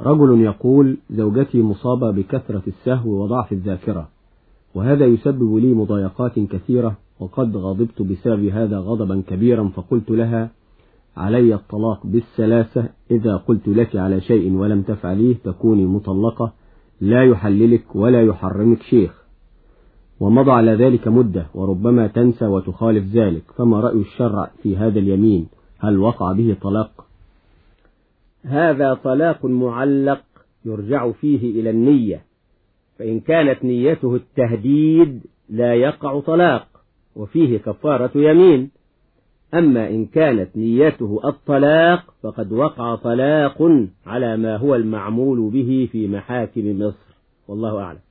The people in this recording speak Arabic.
رجل يقول زوجتي مصابة بكثرة السهو وضعف الذاكرة وهذا يسبب لي مضايقات كثيرة وقد غضبت بسبب هذا غضبا كبيرا فقلت لها علي الطلاق بالثلاثة إذا قلت لك على شيء ولم تفعليه تكوني مطلقة لا يحللك ولا يحرمك شيخ. ومضى على ذلك مدة وربما تنسى وتخالف ذلك فما رأي الشرع في هذا اليمين؟ هل وقع به طلاق؟ هذا طلاق معلق يرجع فيه إلى النية فإن كانت نيته التهديد لا يقع طلاق وفيه كفارة يمين. أما إن كانت نيته الطلاق فقد وقع طلاق على ما هو المعمول به في محاكم مصر والله أعلم.